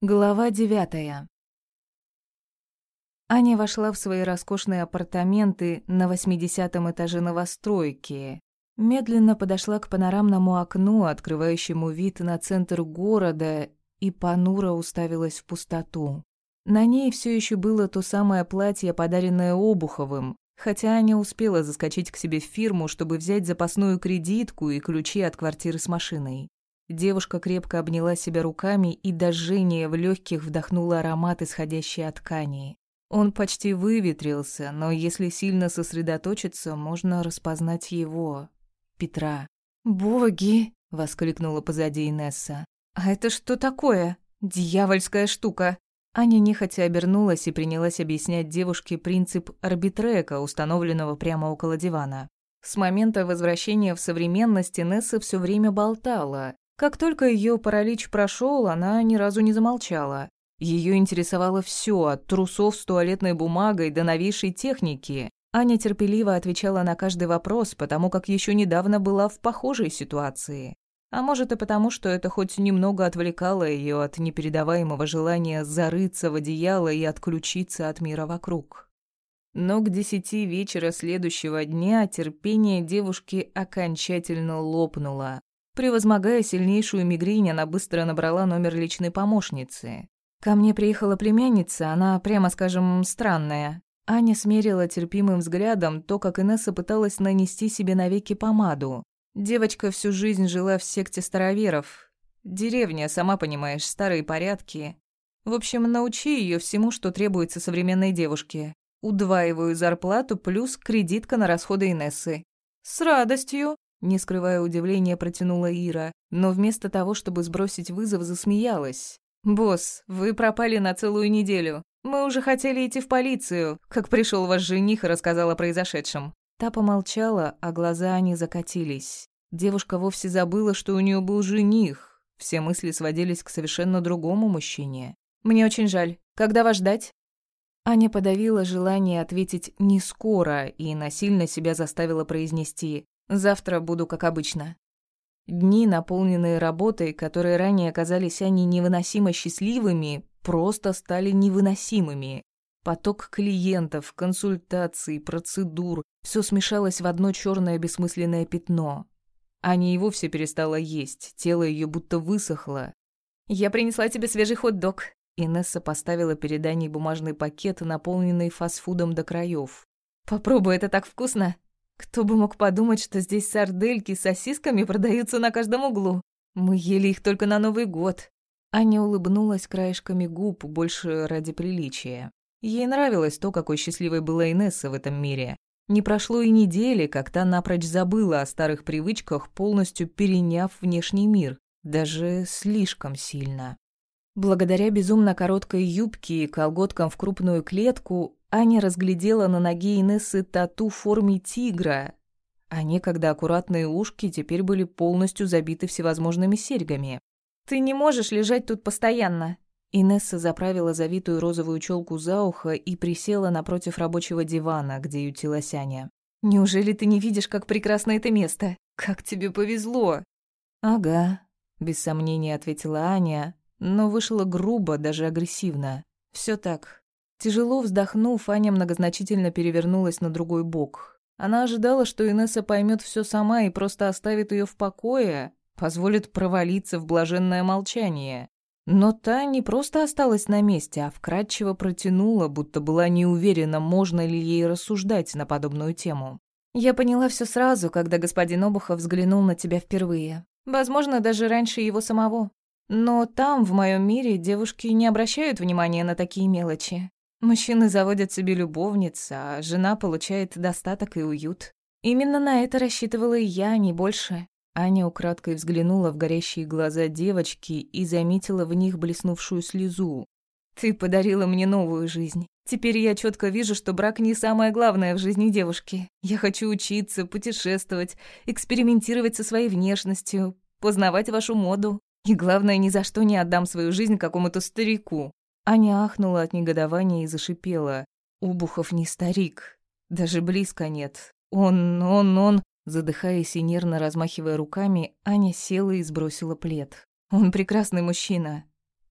Глава девятая. Аня вошла в свои роскошные апартаменты на восьмидесятом этаже новостройки. Медленно подошла к панорамному окну, открывающему вид на центр города, и понуро уставилась в пустоту. На ней все еще было то самое платье, подаренное Обуховым, хотя Аня успела заскочить к себе в фирму, чтобы взять запасную кредитку и ключи от квартиры с машиной. Девушка крепко обняла себя руками и до жжения в легких вдохнула аромат, исходящий от ткани. Он почти выветрился, но если сильно сосредоточиться, можно распознать его, Петра. «Боги!» — воскликнула позади Инесса. «А это что такое? Дьявольская штука!» Аня нехотя обернулась и принялась объяснять девушке принцип арбитрека, установленного прямо около дивана. С момента возвращения в современность Инесса все время болтала, как только ее паралич прошел, она ни разу не замолчала. Ее интересовало все, от трусов с туалетной бумагой до новейшей техники. Аня терпеливо отвечала на каждый вопрос, потому как еще недавно была в похожей ситуации. А может и потому, что это хоть немного отвлекало ее от непередаваемого желания зарыться в одеяло и отключиться от мира вокруг. Но к десяти вечера следующего дня терпение девушки окончательно лопнуло. Превозмогая сильнейшую мигрень, она быстро набрала номер личной помощницы. Ко мне приехала племянница, она, прямо скажем, странная. Аня смерила терпимым взглядом то, как Инесса пыталась нанести себе навеки помаду. Девочка всю жизнь жила в секте староверов. Деревня, сама понимаешь, старые порядки. В общем, научи ее всему, что требуется современной девушке. Удваиваю зарплату плюс кредитка на расходы Инессы. С радостью, не скрывая удивления, протянула Ира, но вместо того, чтобы сбросить вызов, засмеялась. «Босс, вы пропали на целую неделю. Мы уже хотели идти в полицию, как пришел ваш жених и рассказал о произошедшем». Та помолчала, а глаза они закатились. Девушка вовсе забыла, что у нее был жених. Все мысли сводились к совершенно другому мужчине. «Мне очень жаль. Когда вас ждать?» Аня подавила желание ответить «не скоро» и насильно себя заставила произнести Завтра буду как обычно. Дни, наполненные работой, которые ранее казались Ане невыносимо счастливыми, просто стали невыносимыми. Поток клиентов, консультаций, процедур – все смешалось в одно черное бессмысленное пятно. Аня и вовсе перестала есть, тело ее будто высохло. «Я принесла тебе свежий хот-дог». Инесса поставила перед Аней бумажный пакет, наполненный фастфудом до краев. «Попробуй, это так вкусно!» Кто бы мог подумать, что здесь сардельки с сосисками продаются на каждом углу. Мы ели их только на Новый год. Аня улыбнулась краешками губ, больше ради приличия. Ей нравилось то, какой счастливой была Инесса в этом мире. Не прошло и недели, как та напрочь забыла о старых привычках, полностью переняв внешний мир. Даже слишком сильно. Благодаря безумно короткой юбке и колготкам в крупную клетку, Аня разглядела на ноге Инессы тату в форме тигра, а некогда аккуратные ушки теперь были полностью забиты всевозможными серьгами. «Ты не можешь лежать тут постоянно!» Инесса заправила завитую розовую челку за ухо и присела напротив рабочего дивана, где ютилась Аня. «Неужели ты не видишь, как прекрасно это место? Как тебе повезло!» «Ага», — без сомнения ответила Аня, но вышла грубо, даже агрессивно. Все так, Тяжело вздохнув, Аня многозначительно перевернулась на другой бок. Она ожидала, что Инесса поймет все сама и просто оставит ее в покое, позволит провалиться в блаженное молчание. Но та не просто осталась на месте, а вкратчиво протянула, будто была не уверена, можно ли ей рассуждать на подобную тему. «Я поняла все сразу, когда господин Обухов взглянул на тебя впервые. Возможно, даже раньше его самого. Но там, в моем мире, девушки не обращают внимания на такие мелочи. Мужчины заводят себе любовниц, а жена получает достаток и уют. Именно на это рассчитывала и я, не больше. Аня украдкой взглянула в горящие глаза девочки и заметила в них блеснувшую слезу. «Ты подарила мне новую жизнь. Теперь я четко вижу, что брак не самое главное в жизни девушки. Я хочу учиться, путешествовать, экспериментировать со своей внешностью, познавать вашу моду. И главное, ни за что не отдам свою жизнь какому-то старику. Аня ахнула от негодования и зашипела. Убухов не старик. Даже близко нет. Он, он, он... Задыхаясь и нервно размахивая руками, Аня села и сбросила плед. Он прекрасный мужчина.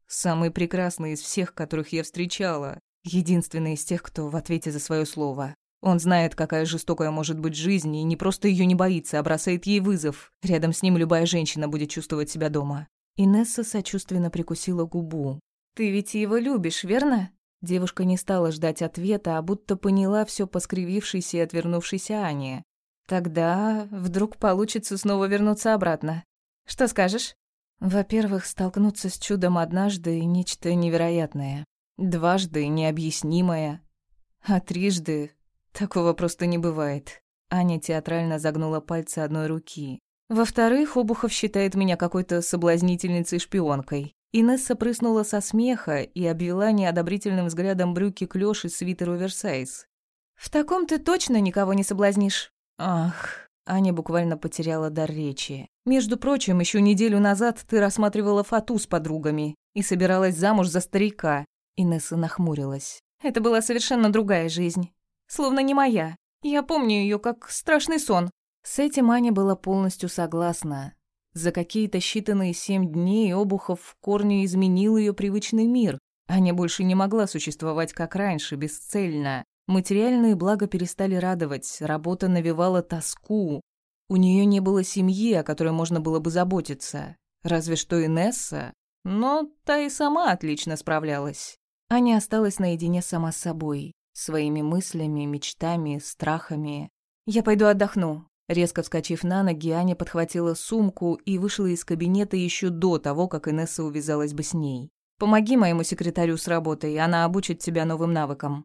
Самый прекрасный из всех, которых я встречала. Единственный из тех, кто в ответе за свое слово. Он знает, какая жестокая может быть жизнь, и не просто ее не боится, а бросает ей вызов. Рядом с ним любая женщина будет чувствовать себя дома. Инесса сочувственно прикусила губу. «Ты ведь его любишь, верно?» Девушка не стала ждать ответа, а будто поняла все по скривившейся и отвернувшейся Ане. «Тогда вдруг получится снова вернуться обратно. Что скажешь?» «Во-первых, столкнуться с чудом однажды — нечто невероятное. Дважды — необъяснимое. А трижды Такого просто не бывает. Аня театрально загнула пальцы одной руки. Во-вторых, Обухов считает меня какой-то соблазнительницей-шпионкой. Инесса прыснула со смеха и обвела неодобрительным взглядом брюки клёш и свитер оверсайз. «В таком ты точно никого не соблазнишь». «Ах...» Аня буквально потеряла дар речи. «Между прочим, еще неделю назад ты рассматривала фату с подругами и собиралась замуж за старика». Инесса нахмурилась. «Это была совершенно другая жизнь словно не моя. Я помню ее как страшный сон». С этим Аня была полностью согласна. За какие-то считанные семь дней Обухов в корне изменил ее привычный мир. Аня больше не могла существовать как раньше, бесцельно. Материальные блага перестали радовать, работа навевала тоску. У нее не было семьи, о которой можно было бы заботиться. Разве что Инесса. Но та и сама отлично справлялась. Аня осталась наедине сама с собой своими мыслями, мечтами, страхами. «Я пойду отдохну». Резко вскочив на ноги, Аня подхватила сумку и вышла из кабинета еще до того, как Инесса увязалась бы с ней. «Помоги моему секретарю с работой, она обучит тебя новым навыкам».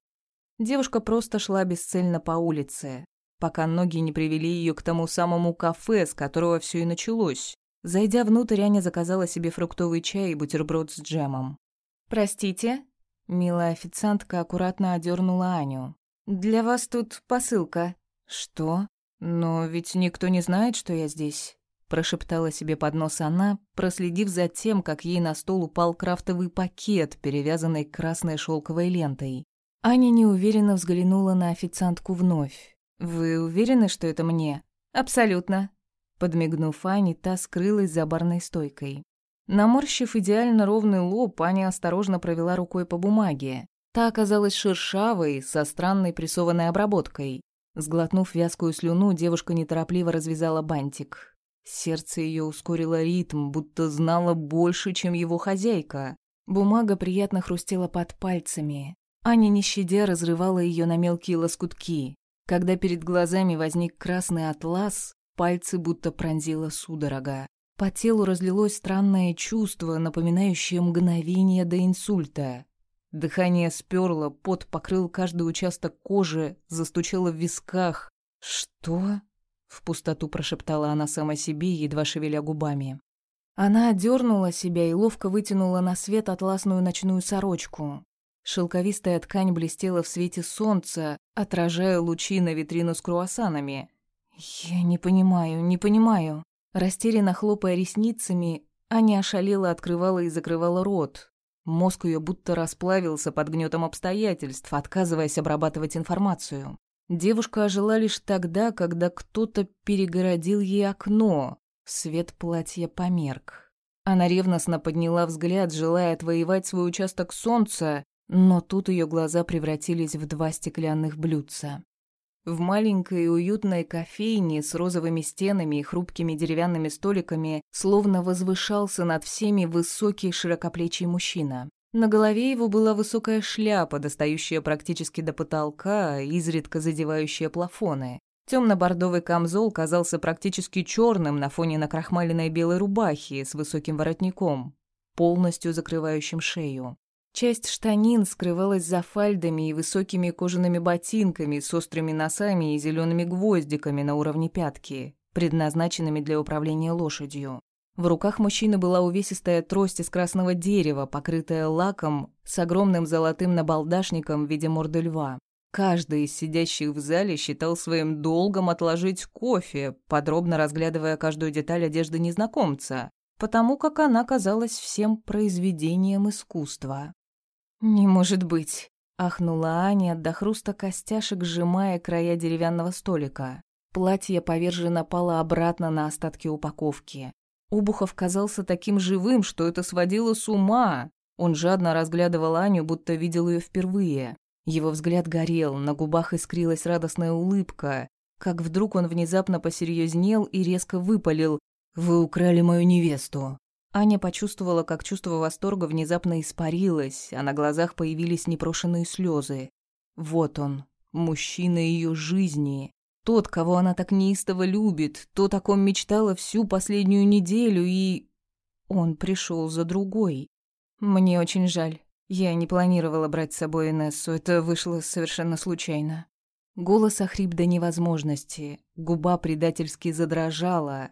Девушка просто шла бесцельно по улице, пока ноги не привели ее к тому самому кафе, с которого все и началось. Зайдя внутрь, Аня заказала себе фруктовый чай и бутерброд с джемом. «Простите?» Милая официантка аккуратно одернула Аню. «Для вас тут посылка». «Что? Но ведь никто не знает, что я здесь», – прошептала себе под нос она, проследив за тем, как ей на стол упал крафтовый пакет, перевязанный красной шелковой лентой. Аня неуверенно взглянула на официантку вновь. «Вы уверены, что это мне?» «Абсолютно». Подмигнув Ане, та скрылась за барной стойкой. Наморщив идеально ровный лоб, Аня осторожно провела рукой по бумаге. Та оказалась шершавой, со странной прессованной обработкой. Сглотнув вязкую слюну, девушка неторопливо развязала бантик. Сердце ее ускорило ритм, будто знало больше, чем его хозяйка. Бумага приятно хрустела под пальцами. Аня, не щадя, разрывала ее на мелкие лоскутки. Когда перед глазами возник красный атлас, пальцы будто пронзила судорога. По телу разлилось странное чувство, напоминающее мгновение до инсульта. Дыхание сперло, пот покрыл каждый участок кожи, застучало в висках. «Что?» — в пустоту прошептала она сама себе, едва шевеля губами. Она отдернула себя и ловко вытянула на свет атласную ночную сорочку. Шелковистая ткань блестела в свете солнца, отражая лучи на витрину с круассанами. «Я не понимаю, не понимаю», Растерянно хлопая ресницами, Аня ошалела открывала и закрывала рот. Мозг ее будто расплавился под гнетом обстоятельств, отказываясь обрабатывать информацию. Девушка ожила лишь тогда, когда кто-то перегородил ей окно. Свет платья померк. Она ревностно подняла взгляд, желая отвоевать свой участок солнца, но тут ее глаза превратились в два стеклянных блюдца. В маленькой уютной кофейне с розовыми стенами и хрупкими деревянными столиками словно возвышался над всеми высокий широкоплечий мужчина. На голове его была высокая шляпа, достающая практически до потолка, изредка задевающая плафоны. Темно-бордовый камзол казался практически черным на фоне накрахмаленной белой рубахи с высоким воротником, полностью закрывающим шею. Часть штанин скрывалась за фальдами и высокими кожаными ботинками с острыми носами и зелеными гвоздиками на уровне пятки, предназначенными для управления лошадью. В руках мужчины была увесистая трость из красного дерева, покрытая лаком с огромным золотым набалдашником в виде морды льва. Каждый из сидящих в зале считал своим долгом отложить кофе, подробно разглядывая каждую деталь одежды незнакомца, потому как она казалась всем произведением искусства. «Не может быть!» — ахнула Аня, до хруста костяшек сжимая края деревянного столика. Платье поверженно пало обратно на остатки упаковки. Обухов казался таким живым, что это сводило с ума. Он жадно разглядывал Аню, будто видел ее впервые. Его взгляд горел, на губах искрилась радостная улыбка. Как вдруг он внезапно посерьезнел и резко выпалил «Вы украли мою невесту». Аня почувствовала, как чувство восторга внезапно испарилось, а на глазах появились непрошенные слезы. Вот он, мужчина ее жизни. Тот, кого она так неистово любит, то, о ком мечтала всю последнюю неделю, и... Он пришел за другой. Мне очень жаль. Я не планировала брать с собой Инессу, это вышло совершенно случайно. Голос охрип до невозможности, губа предательски задрожала,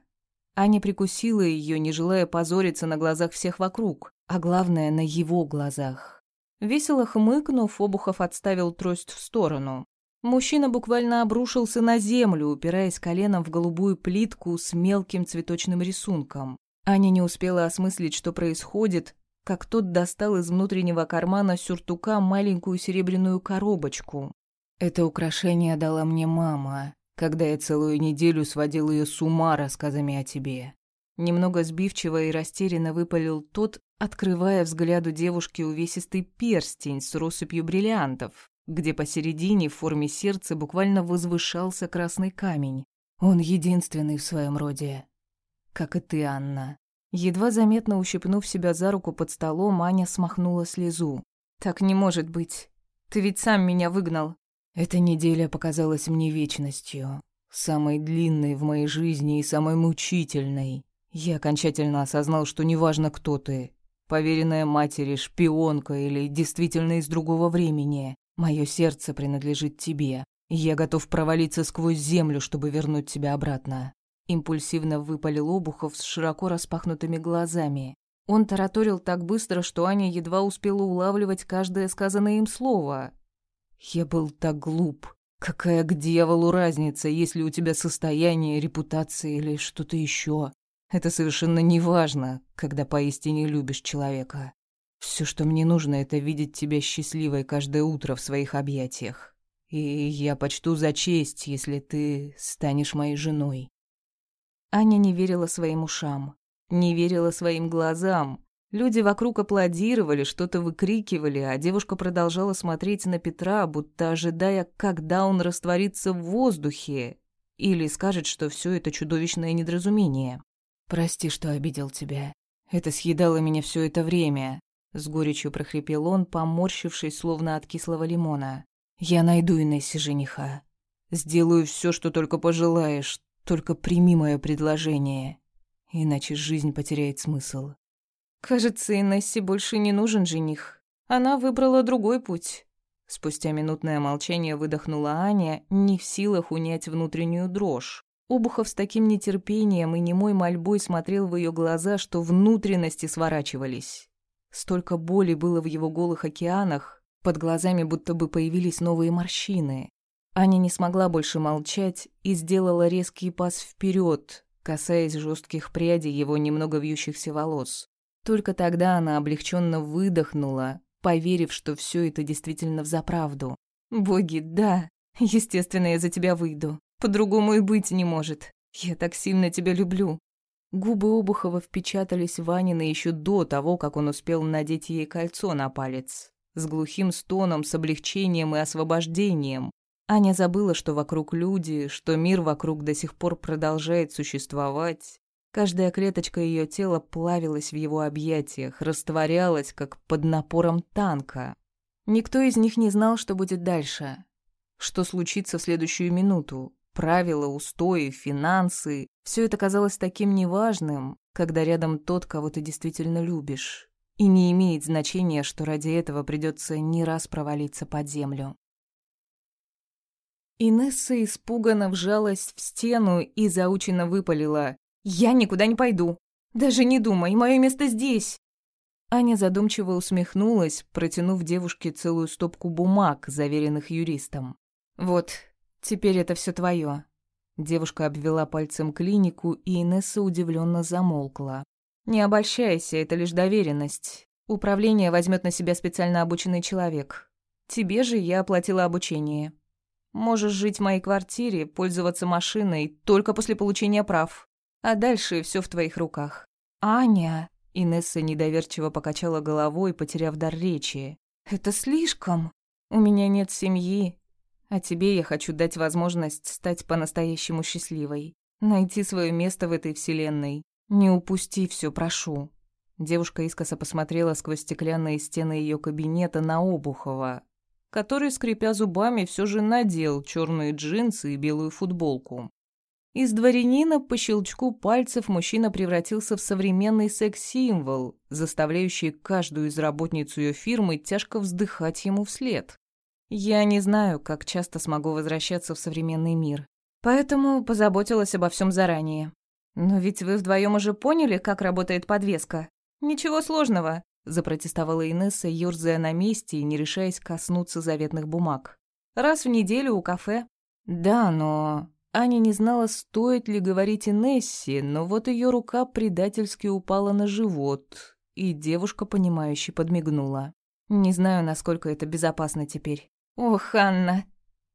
Аня прикусила ее, не желая позориться на глазах всех вокруг, а главное, на его глазах. Весело хмыкнув, Обухов отставил трость в сторону. Мужчина буквально обрушился на землю, упираясь коленом в голубую плитку с мелким цветочным рисунком. Аня не успела осмыслить, что происходит, как тот достал из внутреннего кармана сюртука маленькую серебряную коробочку. «Это украшение дала мне мама», когда я целую неделю сводил ее с ума рассказами о тебе». Немного сбивчиво и растерянно выпалил тот, открывая взгляду девушки увесистый перстень с россыпью бриллиантов, где посередине в форме сердца буквально возвышался красный камень. Он единственный в своем роде. Как и ты, Анна. Едва заметно ущипнув себя за руку под столом, Аня смахнула слезу. «Так не может быть. Ты ведь сам меня выгнал. Эта неделя показалась мне вечностью, самой длинной в моей жизни и самой мучительной. Я окончательно осознал, что неважно, кто ты, поверенная матери, шпионка или действительно из другого времени, мое сердце принадлежит тебе, я готов провалиться сквозь землю, чтобы вернуть тебя обратно. Импульсивно выпалил Обухов с широко распахнутыми глазами. Он тараторил так быстро, что Аня едва успела улавливать каждое сказанное им слово, я был так глуп. Какая к дьяволу разница, если у тебя состояние, репутация или что-то еще? Это совершенно не важно, когда поистине любишь человека. Все, что мне нужно, это видеть тебя счастливой каждое утро в своих объятиях. И я почту за честь, если ты станешь моей женой. Аня не верила своим ушам, не верила своим глазам, Люди вокруг аплодировали, что-то выкрикивали, а девушка продолжала смотреть на Петра, будто ожидая, когда он растворится в воздухе или скажет, что все это чудовищное недоразумение. «Прости, что обидел тебя. Это съедало меня все это время», — с горечью прохрипел он, поморщившись, словно от кислого лимона. «Я найду Инессе жениха. Сделаю все, что только пожелаешь, только прими мое предложение, иначе жизнь потеряет смысл». Кажется, Инессе больше не нужен жених. Она выбрала другой путь. Спустя минутное молчание выдохнула Аня, не в силах унять внутреннюю дрожь. Обухов с таким нетерпением и немой мольбой смотрел в ее глаза, что внутренности сворачивались. Столько боли было в его голых океанах, под глазами будто бы появились новые морщины. Аня не смогла больше молчать и сделала резкий пас вперед, касаясь жестких прядей его немного вьющихся волос. Только тогда она облегченно выдохнула, поверив, что все это действительно взаправду. «Боги, да, естественно, я за тебя выйду. По-другому и быть не может. Я так сильно тебя люблю». Губы Обухова впечатались в Анины еще до того, как он успел надеть ей кольцо на палец. С глухим стоном, с облегчением и освобождением. Аня забыла, что вокруг люди, что мир вокруг до сих пор продолжает существовать, Каждая клеточка ее тела плавилась в его объятиях, растворялась, как под напором танка. Никто из них не знал, что будет дальше. Что случится в следующую минуту. Правила, устои, финансы — все это казалось таким неважным, когда рядом тот, кого ты действительно любишь. И не имеет значения, что ради этого придется не раз провалиться под землю. Инесса испуганно вжалась в стену и заученно выпалила. «Я никуда не пойду. Даже не думай, мое место здесь». Аня задумчиво усмехнулась, протянув девушке целую стопку бумаг, заверенных юристом. «Вот, теперь это все твое». Девушка обвела пальцем клинику, и Инесса удивленно замолкла. «Не обольщайся, это лишь доверенность. Управление возьмет на себя специально обученный человек. Тебе же я оплатила обучение. Можешь жить в моей квартире, пользоваться машиной только после получения прав. А дальше все в твоих руках. Аня, Инесса недоверчиво покачала головой, потеряв дар речи. «Это слишком. У меня нет семьи, а тебе я хочу дать возможность стать по-настоящему счастливой. Найти свое место в этой вселенной. Не упусти все, прошу». Девушка искоса посмотрела сквозь стеклянные стены ее кабинета на Обухова, который, скрипя зубами, все же надел черные джинсы и белую футболку. Из дворянина по щелчку пальцев мужчина превратился в современный секс-символ, заставляющий каждую из работниц ее фирмы тяжко вздыхать ему вслед. Я не знаю, как часто смогу возвращаться в современный мир, поэтому позаботилась обо всем заранее. Но ведь вы вдвоем уже поняли, как работает подвеска. «Ничего сложного», — запротестовала Инесса, ёрзая на месте и не решаясь коснуться заветных бумаг. «Раз в неделю у кафе». «Да, но...» Аня не знала, стоит ли говорить Инессе, но вот ее рука предательски упала на живот, и девушка, понимающе подмигнула. «Не знаю, насколько это безопасно теперь». «Ох, Анна,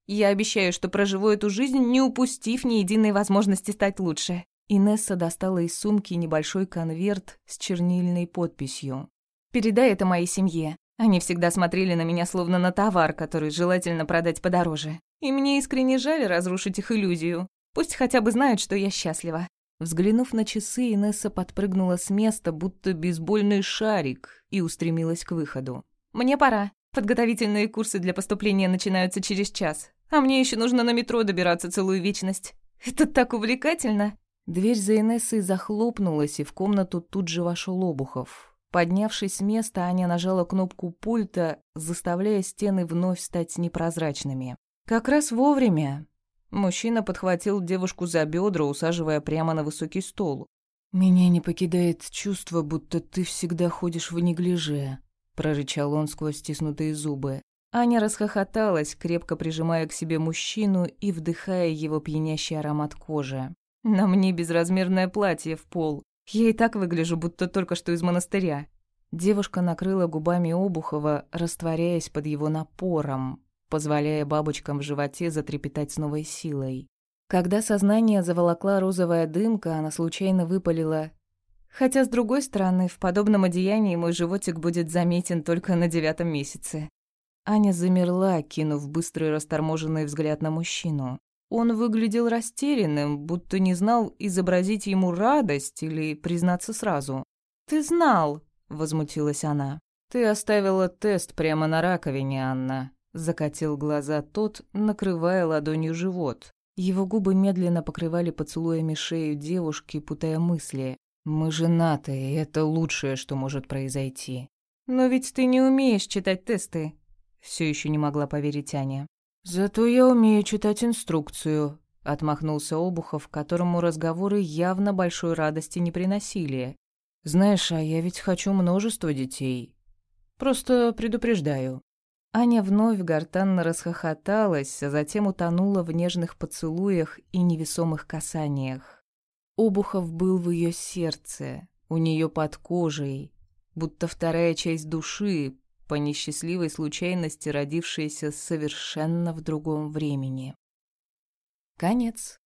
я обещаю, что проживу эту жизнь, не упустив ни единой возможности стать лучше. Инесса достала из сумки небольшой конверт с чернильной подписью. «Передай это моей семье. Они всегда смотрели на меня словно на товар, который желательно продать подороже. И мне искренне жаль разрушить их иллюзию. Пусть хотя бы знают, что я счастлива». Взглянув на часы, Инесса подпрыгнула с места, будто бейсбольный шарик, и устремилась к выходу. «Мне пора. Подготовительные курсы для поступления начинаются через час. А мне еще нужно на метро добираться целую вечность. Это так увлекательно!» Дверь за Инессой захлопнулась, и в комнату тут же вошел Обухов. Поднявшись с места, Аня нажала кнопку пульта, заставляя стены вновь стать непрозрачными. Как раз вовремя. Мужчина подхватил девушку за бедра, усаживая прямо на высокий стол. «Меня не покидает чувство, будто ты всегда ходишь в неглиже», — прорычал он сквозь стиснутые зубы. Аня расхохоталась, крепко прижимая к себе мужчину и вдыхая его пьянящий аромат кожи. На мне безразмерное платье в пол. Я и так выгляжу, будто только что из монастыря. Девушка накрыла губами Обухова, растворяясь под его напором, позволяя бабочкам в животе затрепетать с новой силой. Когда сознание заволокла розовая дымка, она случайно выпалила Хотя, с другой стороны, в подобном одеянии мой животик будет заметен только на девятом месяце. Аня замерла, кинув быстрый расторможенный взгляд на мужчину. Он выглядел растерянным, будто не знал, изобразить ему радость или признаться сразу. «Ты знал!» — возмутилась она. «Ты оставила тест прямо на раковине, Анна», — закатил глаза тот, накрывая ладонью живот. Его губы медленно покрывали поцелуями шею девушки, путая мысли. «Мы женаты, и это лучшее, что может произойти». «Но ведь ты не умеешь читать тесты», — все еще не могла поверить Аня. «Зато я умею читать инструкцию», — отмахнулся Обухов, которому разговоры явно большой радости не приносили. «Знаешь, а я ведь хочу множество детей. Просто предупреждаю». Аня вновь гортанно расхохоталась, а затем утонула в нежных поцелуях и невесомых касаниях. Обухов был в ее сердце, у нее под кожей, будто вторая часть души, по несчастливой случайности родившаяся совершенно в другом времени. Конец.